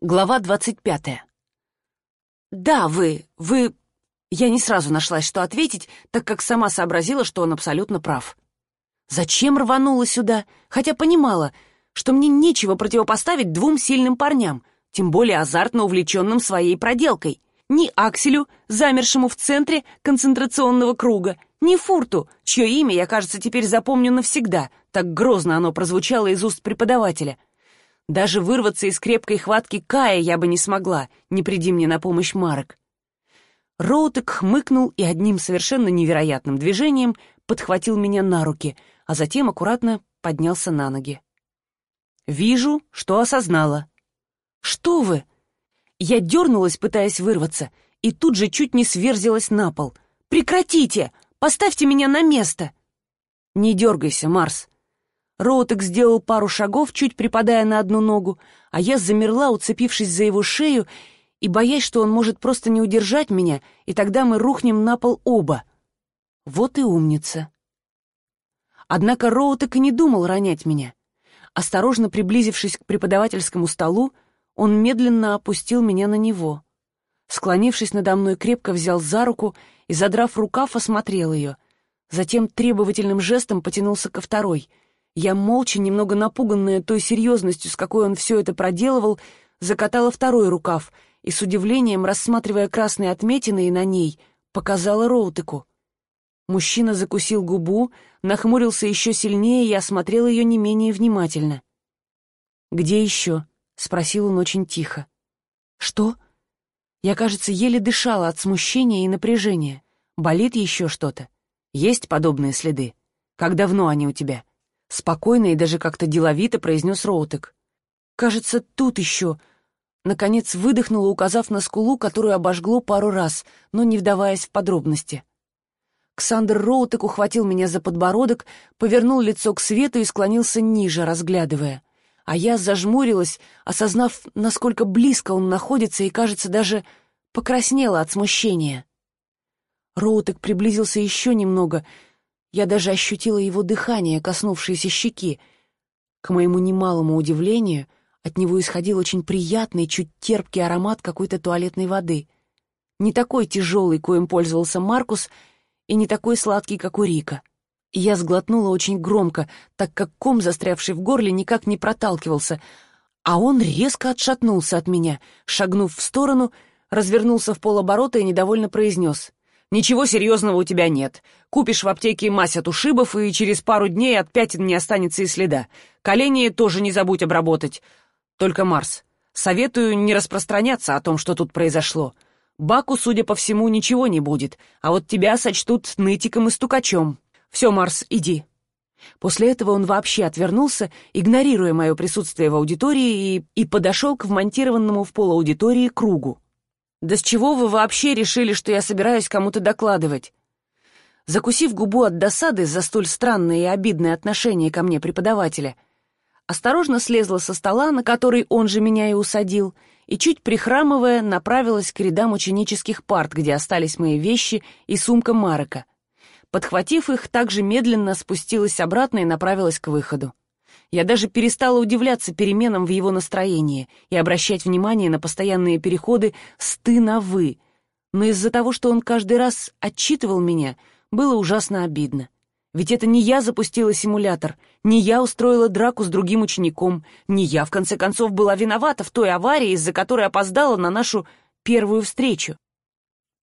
Глава двадцать пятая. «Да, вы, вы...» Я не сразу нашлась, что ответить, так как сама сообразила, что он абсолютно прав. Зачем рванула сюда, хотя понимала, что мне нечего противопоставить двум сильным парням, тем более азартно увлеченным своей проделкой. Ни Акселю, замершему в центре концентрационного круга, ни Фурту, чье имя я, кажется, теперь запомню навсегда, так грозно оно прозвучало из уст преподавателя — даже вырваться из крепкой хватки Кая я бы не смогла, не приди мне на помощь Марок. Роутек хмыкнул и одним совершенно невероятным движением подхватил меня на руки, а затем аккуратно поднялся на ноги. «Вижу, что осознала». «Что вы?» Я дернулась, пытаясь вырваться, и тут же чуть не сверзилась на пол. «Прекратите! Поставьте меня на место!» «Не дергайся, Марс!» Роутек сделал пару шагов, чуть припадая на одну ногу, а я замерла, уцепившись за его шею и боясь, что он может просто не удержать меня, и тогда мы рухнем на пол оба. Вот и умница. Однако Роутек и не думал ронять меня. Осторожно приблизившись к преподавательскому столу, он медленно опустил меня на него. Склонившись надо мной, крепко взял за руку и, задрав рукав, осмотрел ее. Затем требовательным жестом потянулся ко второй — я молча, немного напуганная той серьезностью, с какой он все это проделывал, закатала второй рукав и с удивлением, рассматривая красные отметины и на ней, показала Роутеку. Мужчина закусил губу, нахмурился еще сильнее и осмотрел ее не менее внимательно. «Где еще?» — спросил он очень тихо. «Что?» Я, кажется, еле дышала от смущения и напряжения. Болит еще что-то? Есть подобные следы? Как давно они у тебя?» Спокойно и даже как-то деловито произнес Роутек. «Кажется, тут еще...» Наконец выдохнула, указав на скулу, которую обожгло пару раз, но не вдаваясь в подробности. Ксандр Роутек ухватил меня за подбородок, повернул лицо к свету и склонился ниже, разглядывая. А я зажмурилась, осознав, насколько близко он находится, и, кажется, даже покраснела от смущения. Роутек приблизился еще немного — я даже ощутила его дыхание, коснувшееся щеки. К моему немалому удивлению, от него исходил очень приятный, чуть терпкий аромат какой-то туалетной воды. Не такой тяжелый, коим пользовался Маркус, и не такой сладкий, как у Рика. Я сглотнула очень громко, так как ком, застрявший в горле, никак не проталкивался, а он резко отшатнулся от меня, шагнув в сторону, развернулся в полоборота и недовольно произнес. Ничего серьезного у тебя нет. Купишь в аптеке мазь от ушибов, и через пару дней от пятен не останется и следа. Колени тоже не забудь обработать. Только, Марс, советую не распространяться о том, что тут произошло. Баку, судя по всему, ничего не будет, а вот тебя сочтут нытиком и стукачом. Все, Марс, иди». После этого он вообще отвернулся, игнорируя мое присутствие в аудитории, и, и подошел к вмонтированному в пол аудитории кругу. Да с чего вы вообще решили, что я собираюсь кому-то докладывать? Закусив губу от досады за столь странное и обидное отношение ко мне преподавателя, осторожно слезла со стола, на который он же меня и усадил, и, чуть прихрамывая, направилась к рядам ученических парт, где остались мои вещи и сумка Марека. Подхватив их, также медленно спустилась обратно и направилась к выходу. Я даже перестала удивляться переменам в его настроении и обращать внимание на постоянные переходы с «ты» на «вы». Но из-за того, что он каждый раз отчитывал меня, было ужасно обидно. Ведь это не я запустила симулятор, не я устроила драку с другим учеником, не я, в конце концов, была виновата в той аварии, из-за которой опоздала на нашу первую встречу.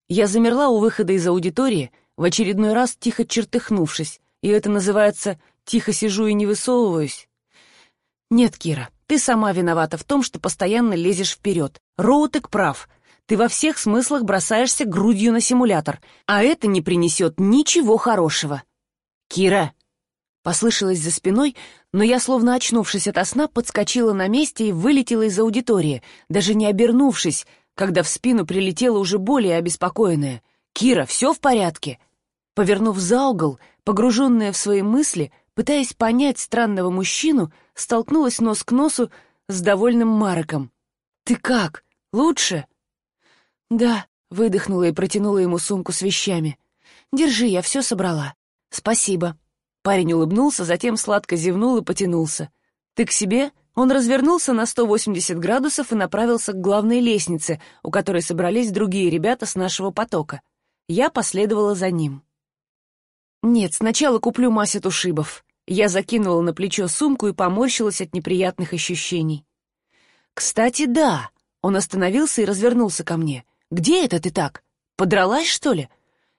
Я замерла у выхода из аудитории, в очередной раз тихо чертыхнувшись, и это называется «тихо сижу и не высовываюсь». «Нет, Кира, ты сама виновата в том, что постоянно лезешь вперед. Роутек прав. Ты во всех смыслах бросаешься грудью на симулятор, а это не принесет ничего хорошего». «Кира!» Послышалось за спиной, но я, словно очнувшись от сна, подскочила на месте и вылетела из аудитории, даже не обернувшись, когда в спину прилетела уже более обеспокоенная. «Кира, все в порядке?» Повернув за угол, погруженная в свои мысли, пытаясь понять странного мужчину, столкнулась нос к носу с довольным Мароком. «Ты как? Лучше?» «Да», — выдохнула и протянула ему сумку с вещами. «Держи, я все собрала. Спасибо». Парень улыбнулся, затем сладко зевнул и потянулся. «Ты к себе? Он развернулся на 180 градусов и направился к главной лестнице, у которой собрались другие ребята с нашего потока. Я последовала за ним. «Нет, сначала куплю массет ушибов». Я закинула на плечо сумку и поморщилась от неприятных ощущений. «Кстати, да!» Он остановился и развернулся ко мне. «Где это ты так? Подралась, что ли?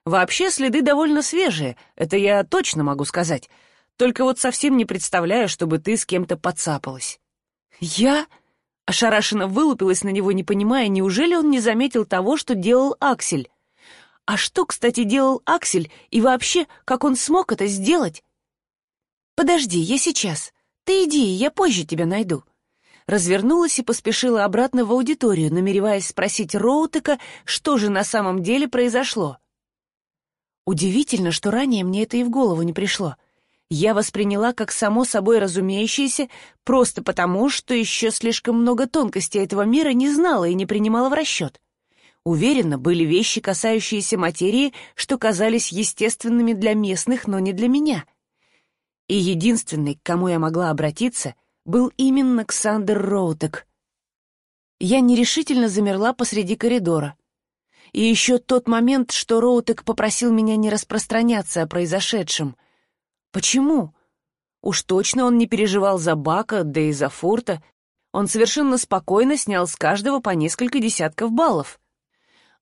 Вообще следы довольно свежие, это я точно могу сказать. Только вот совсем не представляю, чтобы ты с кем-то подцапалась». «Я?» Ошарашенно вылупилась на него, не понимая, неужели он не заметил того, что делал Аксель. А что, кстати, делал Аксель, и вообще, как он смог это сделать? «Подожди, я сейчас. Ты иди, я позже тебя найду». Развернулась и поспешила обратно в аудиторию, намереваясь спросить Роутека, что же на самом деле произошло. Удивительно, что ранее мне это и в голову не пришло я восприняла как само собой разумеющееся просто потому, что еще слишком много тонкостей этого мира не знала и не принимала в расчет. Уверена, были вещи, касающиеся материи, что казались естественными для местных, но не для меня. И единственный, к кому я могла обратиться, был именно Ксандер Роутек. Я нерешительно замерла посреди коридора. И еще тот момент, что Роутек попросил меня не распространяться о произошедшем — Почему? Уж точно он не переживал за Бака, да и за Фурта. Он совершенно спокойно снял с каждого по несколько десятков баллов.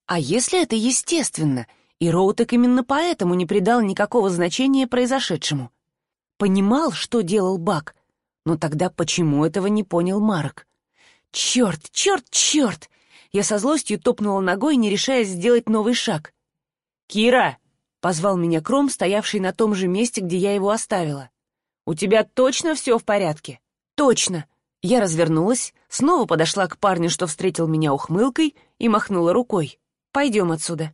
А если это естественно, и Роутек именно поэтому не придал никакого значения произошедшему? Понимал, что делал Бак, но тогда почему этого не понял Марк? Черт, черт, черт! Я со злостью топнула ногой, не решаясь сделать новый шаг. «Кира!» Позвал меня Кром, стоявший на том же месте, где я его оставила. «У тебя точно все в порядке?» «Точно!» Я развернулась, снова подошла к парню, что встретил меня ухмылкой, и махнула рукой. «Пойдем отсюда».